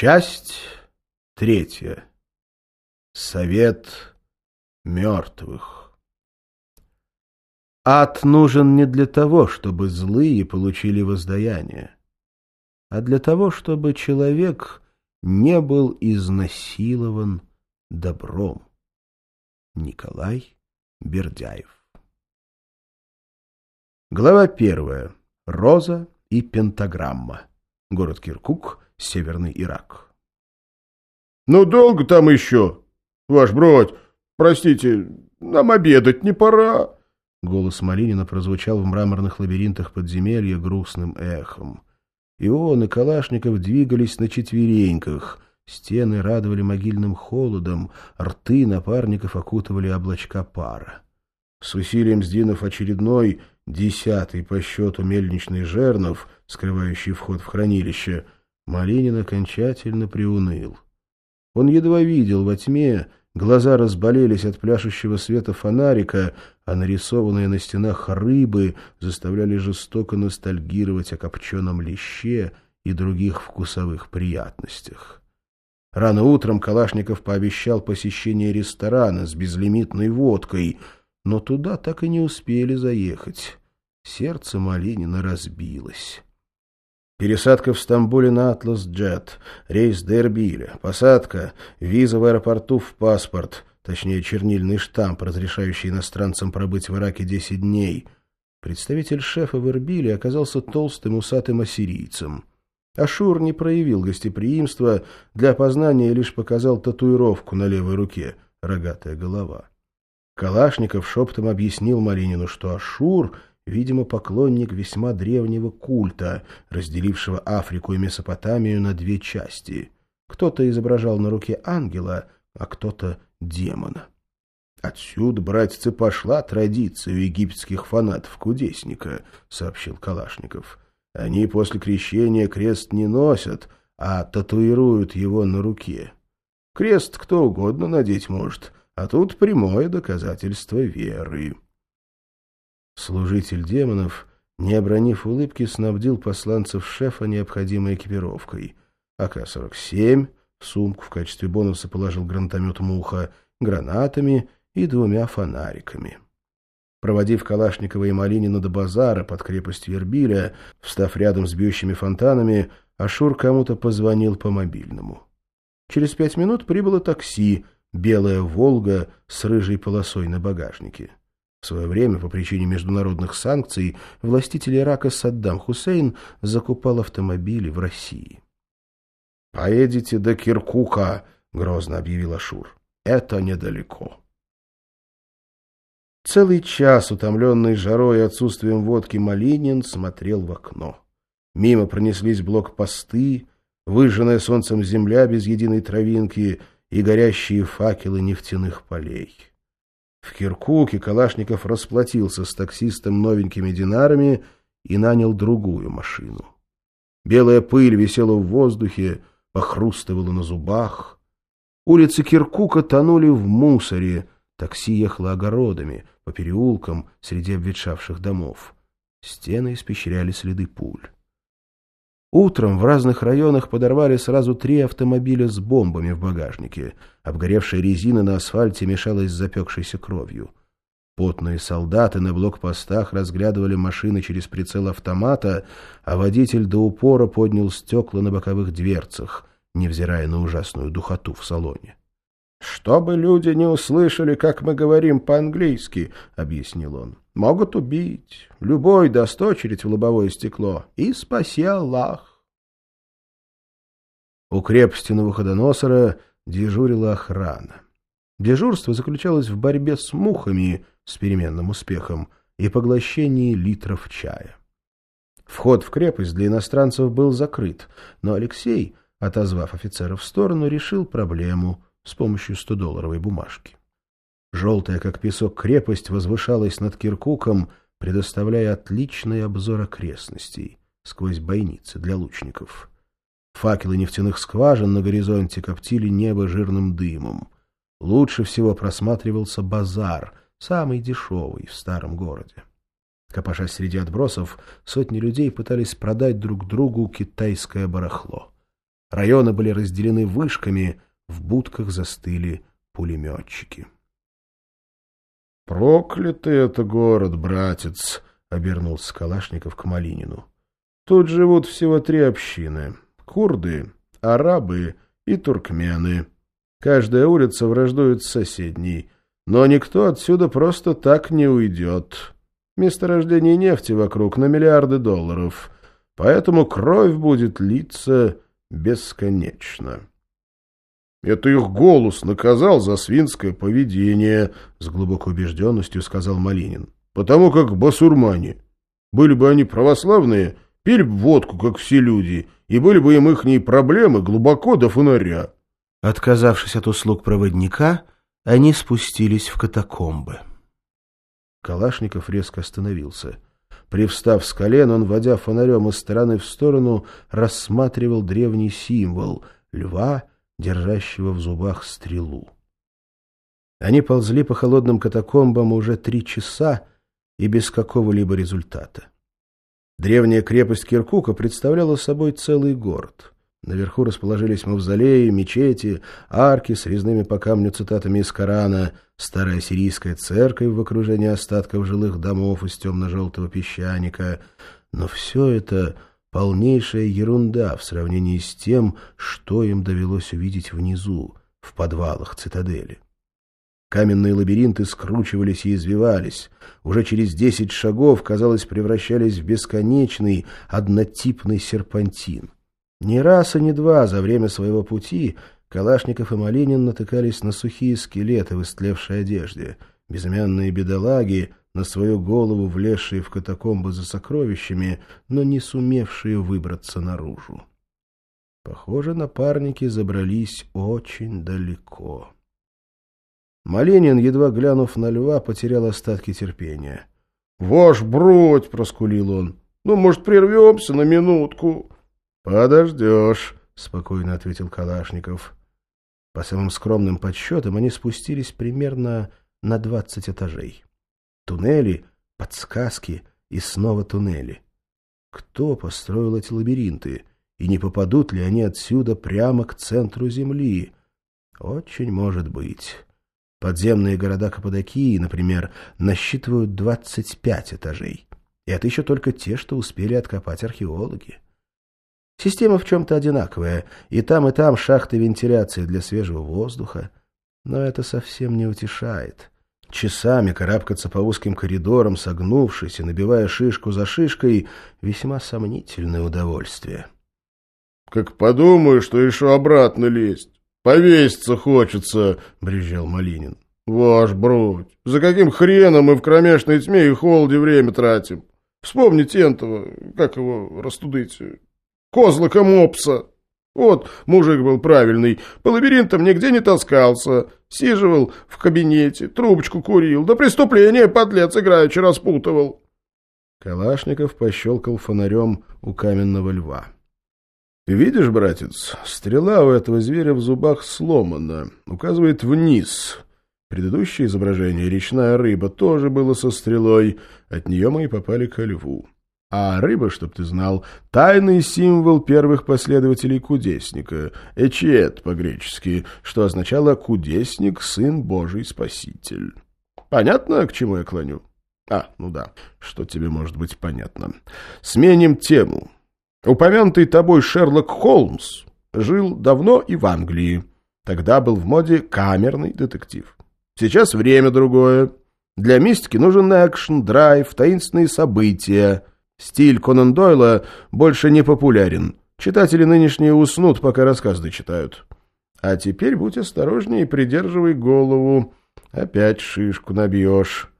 Часть третья. Совет мертвых. Ад нужен не для того, чтобы злые получили воздаяние, а для того, чтобы человек не был изнасилован добром. Николай Бердяев Глава первая. Роза и пентаграмма. Город Киркук, Северный Ирак. «Ну, долго там еще? Ваш бродь, простите, нам обедать не пора!» Голос Малинина прозвучал в мраморных лабиринтах подземелья грустным эхом. И он, и Калашников двигались на четвереньках. Стены радовали могильным холодом, рты напарников окутывали облачка пара. С усилием сдвинув очередной, десятый по счету мельничный жернов, скрывающий вход в хранилище, Малинин окончательно приуныл. Он едва видел во тьме, глаза разболелись от пляшущего света фонарика, а нарисованные на стенах рыбы заставляли жестоко ностальгировать о копченом леще и других вкусовых приятностях. Рано утром Калашников пообещал посещение ресторана с безлимитной водкой, но туда так и не успели заехать. Сердце Малинина разбилось. Пересадка в Стамбуле на Атлас Джет, рейс до Эрбиля, посадка, виза в аэропорту в паспорт, точнее чернильный штамп, разрешающий иностранцам пробыть в Ираке 10 дней. Представитель шефа в Эрбиле оказался толстым усатым ассирийцем. Ашур не проявил гостеприимства, для опознания лишь показал татуировку на левой руке, рогатая голова. Калашников шептом объяснил Маринину, что Ашур — видимо, поклонник весьма древнего культа, разделившего Африку и Месопотамию на две части. Кто-то изображал на руке ангела, а кто-то демона. «Отсюда, братцы, пошла традиция египетских фанатов-кудесника», — сообщил Калашников. «Они после крещения крест не носят, а татуируют его на руке. Крест кто угодно надеть может, а тут прямое доказательство веры». Служитель демонов, не обронив улыбки, снабдил посланцев шефа необходимой экипировкой. АК-47, сумку в качестве бонуса положил гранатомет «Муха», гранатами и двумя фонариками. Проводив Калашникова и Малинина до базара под крепостью Эрбиля, встав рядом с бьющими фонтанами, Ашур кому-то позвонил по мобильному. Через пять минут прибыло такси, белая «Волга» с рыжей полосой на багажнике. В свое время, по причине международных санкций, властитель Ирака Саддам Хусейн закупал автомобили в России. «Поедете до Киркука», — грозно объявил Ашур. «Это недалеко». Целый час, утомленный жарой и отсутствием водки, Малинин смотрел в окно. Мимо пронеслись блокпосты, выжженная солнцем земля без единой травинки и горящие факелы нефтяных полей. В Киркуке Калашников расплатился с таксистом новенькими динарами и нанял другую машину. Белая пыль висела в воздухе, похрустывала на зубах. Улицы Киркука тонули в мусоре, такси ехало огородами, по переулкам среди обветшавших домов. Стены испещряли следы пуль. Утром в разных районах подорвали сразу три автомобиля с бомбами в багажнике. Обгоревшая резина на асфальте мешалась с запекшейся кровью. Потные солдаты на блокпостах разглядывали машины через прицел автомата, а водитель до упора поднял стекла на боковых дверцах, невзирая на ужасную духоту в салоне. «Чтобы люди не услышали, как мы говорим по-английски», — объяснил он. «Могут убить. Любой даст очередь в лобовое стекло. И спаси Аллах». У крепости Новоходоносора дежурила охрана. Дежурство заключалось в борьбе с мухами с переменным успехом и поглощении литров чая. Вход в крепость для иностранцев был закрыт, но Алексей, отозвав офицеров в сторону, решил проблему — с помощью 100-долларовой бумажки. Желтая, как песок, крепость возвышалась над Киркуком, предоставляя отличный обзор окрестностей сквозь бойницы для лучников. Факелы нефтяных скважин на горизонте коптили небо жирным дымом. Лучше всего просматривался базар, самый дешевый в старом городе. Копошась среди отбросов, сотни людей пытались продать друг другу китайское барахло. Районы были разделены вышками, в будках застыли пулеметчики. «Проклятый это город, братец!» — обернулся Калашников к Малинину. «Тут живут всего три общины — курды, арабы и туркмены. Каждая улица враждует с соседней, но никто отсюда просто так не уйдет. Месторождение нефти вокруг на миллиарды долларов, поэтому кровь будет литься бесконечно». «Это их голос наказал за свинское поведение», — с глубокой убежденностью сказал Малинин. «Потому как басурмане. Были бы они православные, пили бы водку, как все люди, и были бы им ихние проблемы глубоко до фонаря». Отказавшись от услуг проводника, они спустились в катакомбы. Калашников резко остановился. Привстав с колен, он, водя фонарем из стороны в сторону, рассматривал древний символ — льва — держащего в зубах стрелу. Они ползли по холодным катакомбам уже три часа и без какого-либо результата. Древняя крепость Киркука представляла собой целый город. Наверху расположились мавзолеи, мечети, арки с резными по камню цитатами из Корана, старая сирийская церковь в окружении остатков жилых домов из темно-желтого песчаника. Но все это полнейшая ерунда в сравнении с тем, что им довелось увидеть внизу, в подвалах цитадели. Каменные лабиринты скручивались и извивались. Уже через десять шагов, казалось, превращались в бесконечный, однотипный серпантин. Ни раз и ни два за время своего пути Калашников и Малинин натыкались на сухие скелеты в истлевшей одежде. Безымянные бедолаги, на свою голову влезшие в катакомбы за сокровищами, но не сумевшие выбраться наружу. Похоже, напарники забрались очень далеко. Маленин, едва глянув на льва, потерял остатки терпения. — Ваш бродь! — проскулил он. — Ну, может, прервемся на минутку? — Подождешь, — спокойно ответил Калашников. По самым скромным подсчетам они спустились примерно на двадцать этажей. Туннели, подсказки и снова туннели. Кто построил эти лабиринты? И не попадут ли они отсюда прямо к центру Земли? Очень может быть. Подземные города Каппадокии, например, насчитывают 25 этажей. И это еще только те, что успели откопать археологи. Система в чем-то одинаковая. И там, и там шахты вентиляции для свежего воздуха. Но это совсем не утешает. Часами карабкаться по узким коридорам, согнувшись и набивая шишку за шишкой, весьма сомнительное удовольствие. — Как подумаю, что еще обратно лезть. Повеситься хочется, — брезжал Малинин. — Ваш бродь, за каким хреном мы в кромешной тьме и холоде время тратим? Вспомните Тентова, как его растудыть, козлика мопса. Вот, мужик был правильный, по лабиринтам нигде не таскался, сиживал в кабинете, трубочку курил, до преступления подлец играючи распутывал. Калашников пощелкал фонарем у каменного льва. — Видишь, братец, стрела у этого зверя в зубах сломана, указывает вниз. Предыдущее изображение, речная рыба, тоже было со стрелой, от нее мы и попали ко льву. А рыба, чтоб ты знал, тайный символ первых последователей кудесника, эчиет по-гречески, что означало «кудесник, сын Божий Спаситель». Понятно, к чему я клоню? А, ну да, что тебе может быть понятно. Сменим тему. Упомянутый тобой Шерлок Холмс жил давно и в Англии. Тогда был в моде камерный детектив. Сейчас время другое. Для мистики нужен экшен, драйв, таинственные события — Стиль Конан Дойла больше не популярен. Читатели нынешние уснут, пока рассказы читают. А теперь будь осторожнее и придерживай голову. Опять шишку набьешь.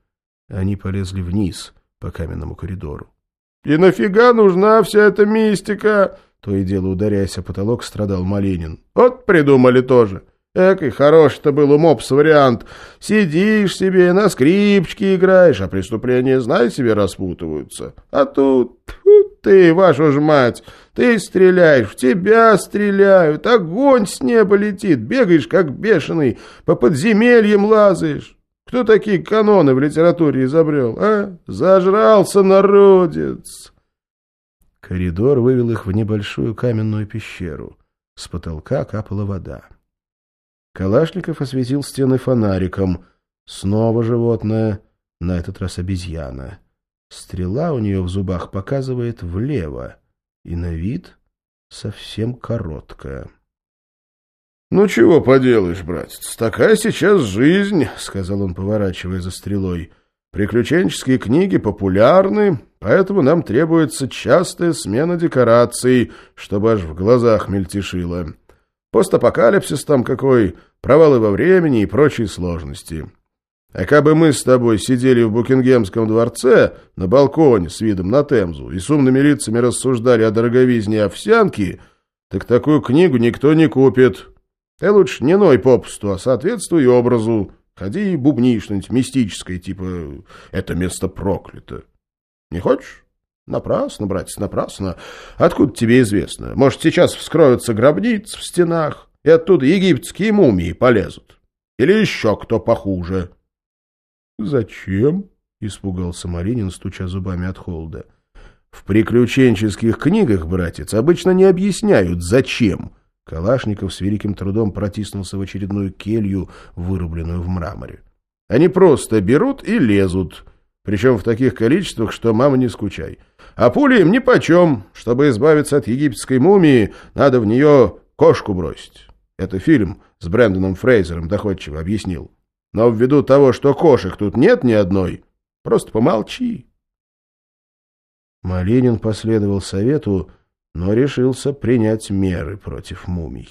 Они полезли вниз по каменному коридору. — И нафига нужна вся эта мистика? То и дело, ударяясь о потолок, страдал Малинин. — Вот придумали тоже. Эх, и хороший-то был у мопс вариант. Сидишь себе, на скрипчке играешь, а преступления, знай себе, распутываются. А тут, ты, вашу ж мать, ты стреляешь, в тебя стреляют, огонь с неба летит, бегаешь, как бешеный, по подземельям лазаешь. Кто такие каноны в литературе изобрел, а? Зажрался народец. Коридор вывел их в небольшую каменную пещеру. С потолка капала вода. Калашников осветил стены фонариком. Снова животное, на этот раз обезьяна. Стрела у нее в зубах показывает влево, и на вид совсем короткая. — Ну, чего поделаешь, братец, такая сейчас жизнь, — сказал он, поворачивая за стрелой. — Приключенческие книги популярны, поэтому нам требуется частая смена декораций, чтобы аж в глазах мельтешило. Постапокалипсис там какой, провалы во времени и прочие сложности. А как бы мы с тобой сидели в Букингемском дворце на балконе с видом на Темзу и с умными лицами рассуждали о дороговизне овсянки, так такую книгу никто не купит. Ты лучше не ной попусту, а соответствуй образу. Ходи и бубни что-нибудь мистическое, типа «это место проклято». Не хочешь? Напрасно, братец, напрасно. Откуда тебе известно? Может, сейчас вскроются гробницы в стенах, и оттуда египетские мумии полезут? Или еще кто похуже?» «Зачем?» — испугался Маринин, стуча зубами от холода. «В приключенческих книгах, братец, обычно не объясняют, зачем». Калашников с великим трудом протиснулся в очередную келью, вырубленную в мраморе. «Они просто берут и лезут, причем в таких количествах, что мама не скучай. А пули им нипочем. Чтобы избавиться от египетской мумии, надо в нее кошку бросить. Это фильм с Брэндоном Фрейзером доходчиво объяснил. Но ввиду того, что кошек тут нет ни одной, просто помолчи. Малинин последовал совету, но решился принять меры против мумий.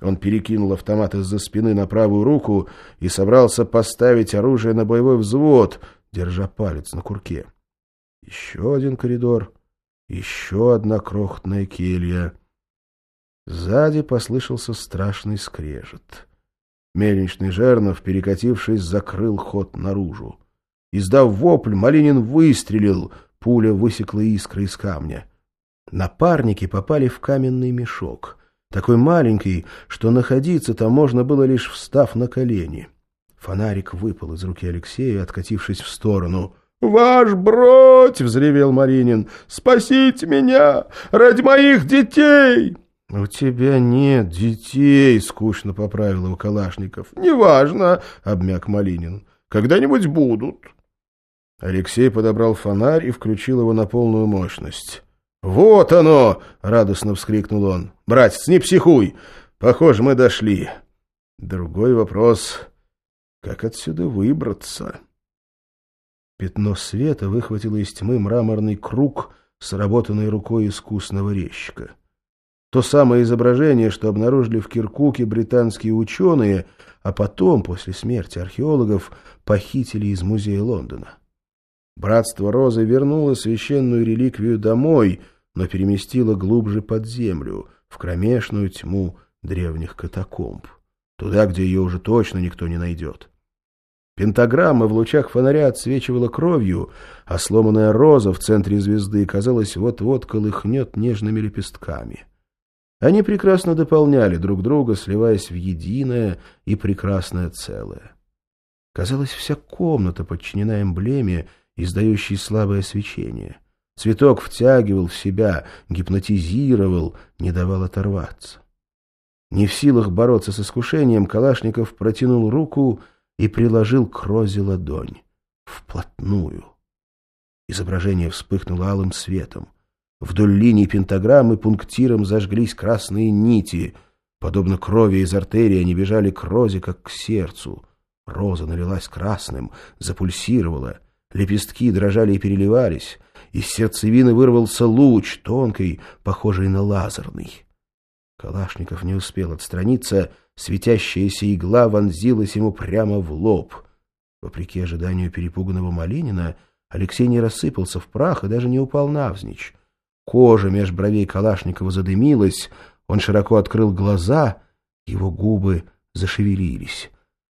Он перекинул автомат из-за спины на правую руку и собрался поставить оружие на боевой взвод, держа палец на курке. Еще один коридор, еще одна крохотная келья. Сзади послышался страшный скрежет. Мельничный жернов, перекатившись, закрыл ход наружу. Издав вопль, Малинин выстрелил, пуля высекла искры из камня. Напарники попали в каменный мешок, такой маленький, что находиться там можно было лишь встав на колени. Фонарик выпал из руки Алексея, откатившись в сторону. «Ваш бродь!» — взревел Маринин. «Спасите меня! Ради моих детей!» «У тебя нет детей», — скучно поправил его Калашников. «Неважно», — обмяк Малинин. «Когда-нибудь будут». Алексей подобрал фонарь и включил его на полную мощность. «Вот оно!» — радостно вскрикнул он. «Братец, не психуй! Похоже, мы дошли. Другой вопрос — как отсюда выбраться?» Пятно света выхватило из тьмы мраморный круг, сработанный рукой искусного резчика. То самое изображение, что обнаружили в Киркуке британские ученые, а потом, после смерти археологов, похитили из музея Лондона. Братство Розы вернуло священную реликвию домой, но переместило глубже под землю, в кромешную тьму древних катакомб, туда, где ее уже точно никто не найдет. Пентаграмма в лучах фонаря отсвечивала кровью, а сломанная роза в центре звезды, казалось, вот-вот колыхнет нежными лепестками. Они прекрасно дополняли друг друга, сливаясь в единое и прекрасное целое. Казалось, вся комната подчинена эмблеме, издающей слабое свечение. Цветок втягивал в себя, гипнотизировал, не давал оторваться. Не в силах бороться с искушением, Калашников протянул руку и приложил к розе ладонь. Вплотную. Изображение вспыхнуло алым светом. Вдоль линии пентаграммы пунктиром зажглись красные нити. Подобно крови из артерии они бежали к розе, как к сердцу. Роза налилась красным, запульсировала. Лепестки дрожали и переливались. Из сердцевины вырвался луч, тонкий, похожий на лазерный. Калашников не успел отстраниться, светящаяся игла вонзилась ему прямо в лоб. Вопреки ожиданию перепуганного Малинина, Алексей не рассыпался в прах и даже не упал навзничь. Кожа меж бровей Калашникова задымилась, он широко открыл глаза, его губы зашевелились.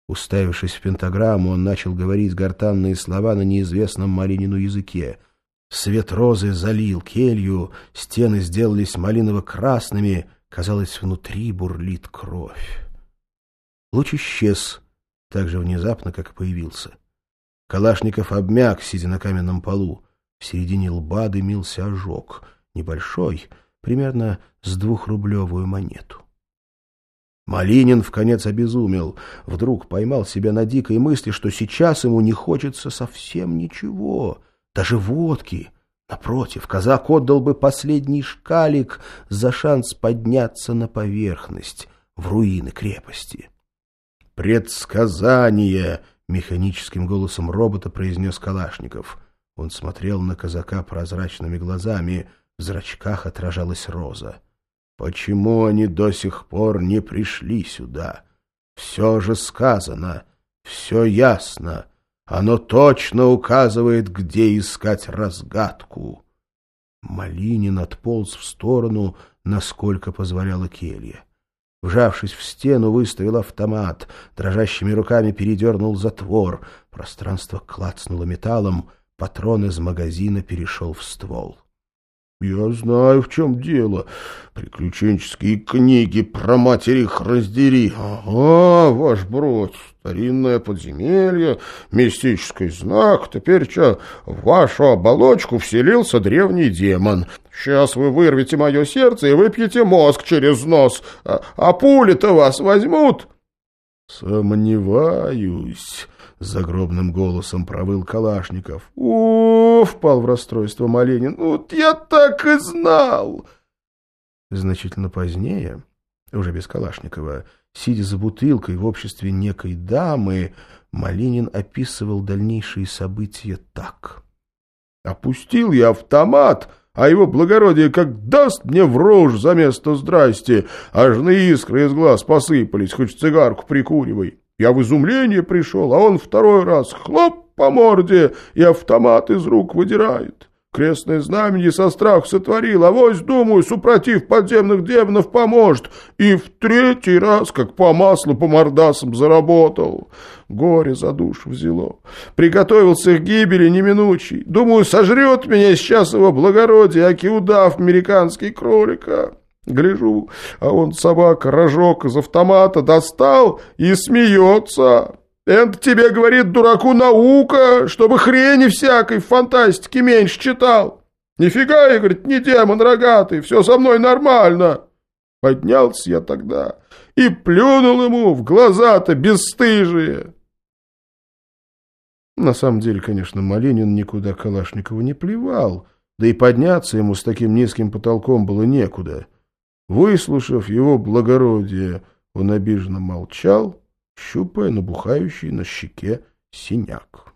Уставившись в пентаграмму, он начал говорить гортанные слова на неизвестном Малинину языке. Свет розы залил келью, стены сделались малиново-красными, казалось, внутри бурлит кровь. Луч исчез так же внезапно, как и появился. Калашников обмяк, сидя на каменном полу. В середине лба дымился ожог — небольшой, примерно с двухрублевую монету. Малинин в конец обезумел. Вдруг поймал себя на дикой мысли, что сейчас ему не хочется совсем ничего, даже водки. Напротив, казак отдал бы последний шкалик за шанс подняться на поверхность, в руины крепости. «Предсказание!» — механическим голосом робота произнес Калашников. Он смотрел на казака прозрачными глазами, в зрачках отражалась роза. Почему они до сих пор не пришли сюда? Все же сказано, все ясно. Оно точно указывает, где искать разгадку. Малинин отполз в сторону, насколько позволяла келья. Вжавшись в стену, выставил автомат, дрожащими руками передернул затвор. Пространство клацнуло металлом, патрон из магазина перешел в ствол. «Я знаю, в чем дело. Приключенческие книги про матери их раздери. Ага, ваш бродь, старинное подземелье, мистический знак. Теперь что, в вашу оболочку вселился древний демон. Сейчас вы вырвете мое сердце и выпьете мозг через нос. А, а пули-то вас возьмут?» «Сомневаюсь». — загробным голосом провыл Калашников. «О, — впал в расстройство Маленин, — вот я так и знал!» Значительно позднее, уже без Калашникова, сидя за бутылкой в обществе некой дамы, Малинин описывал дальнейшие события так. «Опустил я автомат, а его благородие как даст мне в рожь за место здрасте, аж на искры из глаз посыпались, хоть цигарку прикуривай. Я в изумление пришел, а он второй раз хлоп по морде и автомат из рук выдирает. Крестное знамение со страх сотворил, а вось, думаю, супротив подземных демонов поможет. И в третий раз, как по маслу по мордасам, заработал. Горе за душу взяло. Приготовился к гибели неминучей. Думаю, сожрет меня сейчас его благородие, аки удав американский кролика. Гляжу, а он собака рожок из автомата достал и смеется. Это тебе, говорит, дураку наука, чтобы хрени всякой фантастики меньше читал. Нифига, я, говорит, не демон рогатый, все со мной нормально. Поднялся я тогда и плюнул ему в глаза-то бесстыжие. На самом деле, конечно, Малинин никуда Калашникова не плевал, да и подняться ему с таким низким потолком было некуда. Выслушав его благородие, он обиженно молчал, щупая набухающий на щеке синяк.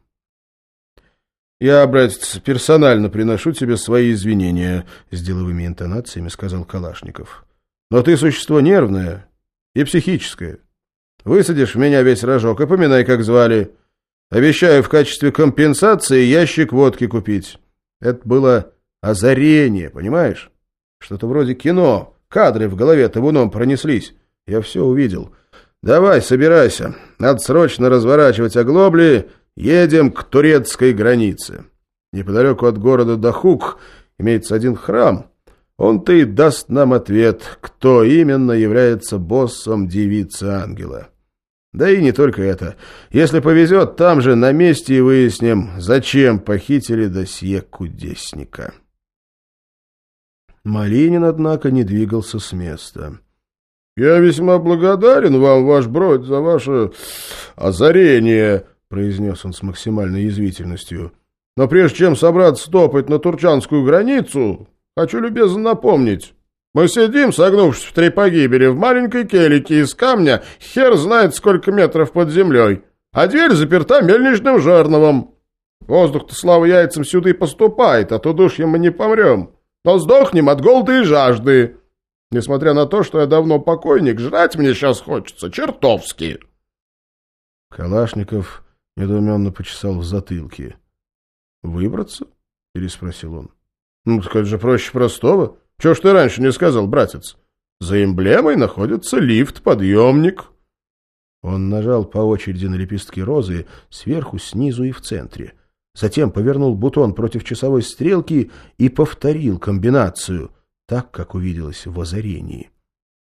— Я, братец, персонально приношу тебе свои извинения, — с деловыми интонациями сказал Калашников. — Но ты существо нервное и психическое. Высадишь в меня весь рожок и поминай, как звали. Обещаю в качестве компенсации ящик водки купить. Это было озарение, понимаешь? Что-то вроде кино. Кадры в голове табуном пронеслись. Я все увидел. Давай, собирайся. Надо срочно разворачивать оглобли. Едем к турецкой границе. Неподалеку от города Дахук имеется один храм. Он-то и даст нам ответ, кто именно является боссом девицы-ангела. Да и не только это. Если повезет, там же на месте и выясним, зачем похитили досье кудесника. Малинин, однако, не двигался с места. — Я весьма благодарен вам, ваш бродь, за ваше озарение, — произнес он с максимальной язвительностью. — Но прежде чем собраться топать на турчанскую границу, хочу любезно напомнить. Мы сидим, согнувшись в три погибели, в маленькой келике из камня, хер знает сколько метров под землей, а дверь заперта мельничным жерновом. Воздух-то, слава яйцам, сюда и поступает, а то душьем мы не помрем но сдохнем от голода и жажды. Несмотря на то, что я давно покойник, жрать мне сейчас хочется чертовски. Калашников недоуменно почесал в затылке. «Выбраться?» — переспросил он. «Ну, так это же проще простого. Чего ж ты раньше не сказал, братец? За эмблемой находится лифт-подъемник». Он нажал по очереди на лепестки розы сверху, снизу и в центре — Затем повернул бутон против часовой стрелки и повторил комбинацию, так, как увиделось в озарении.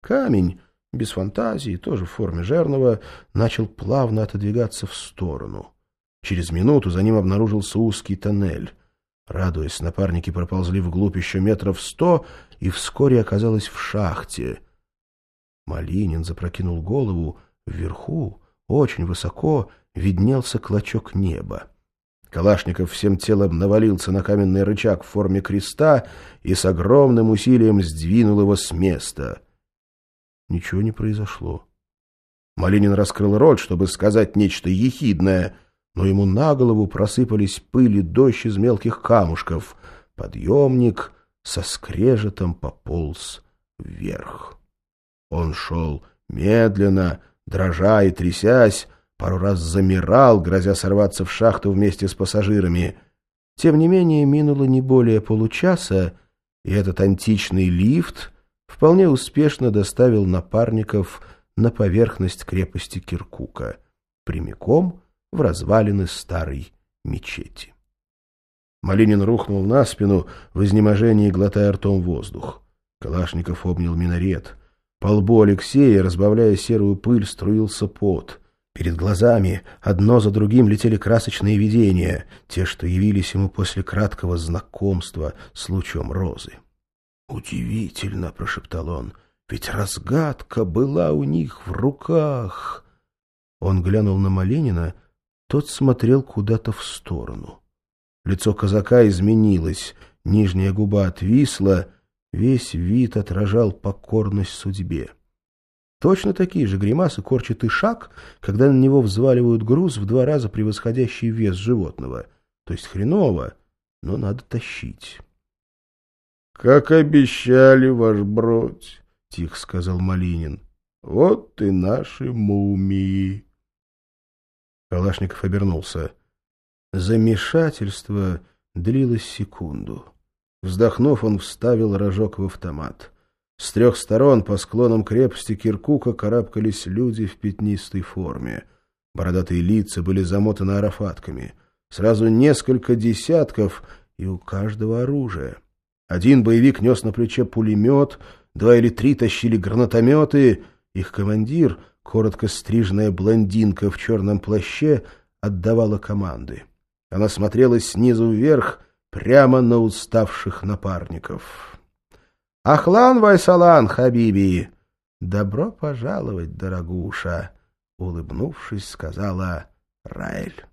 Камень, без фантазии, тоже в форме жернова, начал плавно отодвигаться в сторону. Через минуту за ним обнаружился узкий тоннель. Радуясь, напарники проползли вглубь еще метров сто и вскоре оказалось в шахте — Малинин запрокинул голову. Вверху, очень высоко, виднелся клочок неба. Калашников всем телом навалился на каменный рычаг в форме креста и с огромным усилием сдвинул его с места. Ничего не произошло. Малинин раскрыл рот, чтобы сказать нечто ехидное, но ему на голову просыпались пыль и дождь из мелких камушков. Подъемник со скрежетом пополз вверх. Он шел медленно, дрожа и трясясь, пару раз замирал, грозя сорваться в шахту вместе с пассажирами. Тем не менее, минуло не более получаса, и этот античный лифт вполне успешно доставил напарников на поверхность крепости Киркука, прямиком в развалины старой мечети. Малинин рухнул на спину, в изнеможении глотая ртом воздух. Калашников обнял минарет. По лбу Алексея, разбавляя серую пыль, струился пот. Перед глазами одно за другим летели красочные видения, те, что явились ему после краткого знакомства с лучом розы. «Удивительно!» — прошептал он. «Ведь разгадка была у них в руках!» Он глянул на Малинина, тот смотрел куда-то в сторону. Лицо казака изменилось, нижняя губа отвисла, весь вид отражал покорность судьбе. Точно такие же гримасы корчит и шаг, когда на него взваливают груз в два раза превосходящий вес животного. То есть хреново, но надо тащить. — Как обещали, ваш бродь, — тихо сказал Малинин. — Вот и наши мумии. Калашников обернулся. Замешательство длилось секунду. Вздохнув, он вставил рожок в автомат. С трех сторон по склонам крепости Киркука карабкались люди в пятнистой форме. Бородатые лица были замотаны арафатками. Сразу несколько десятков, и у каждого оружие. Один боевик нес на плече пулемет, два или три тащили гранатометы. Их командир, коротко стриженная блондинка в черном плаще, отдавала команды. Она смотрела снизу вверх, прямо на уставших напарников. Ахлан Вайсалан, Хабиби! Добро пожаловать, дорогуша! Улыбнувшись, сказала Раэль.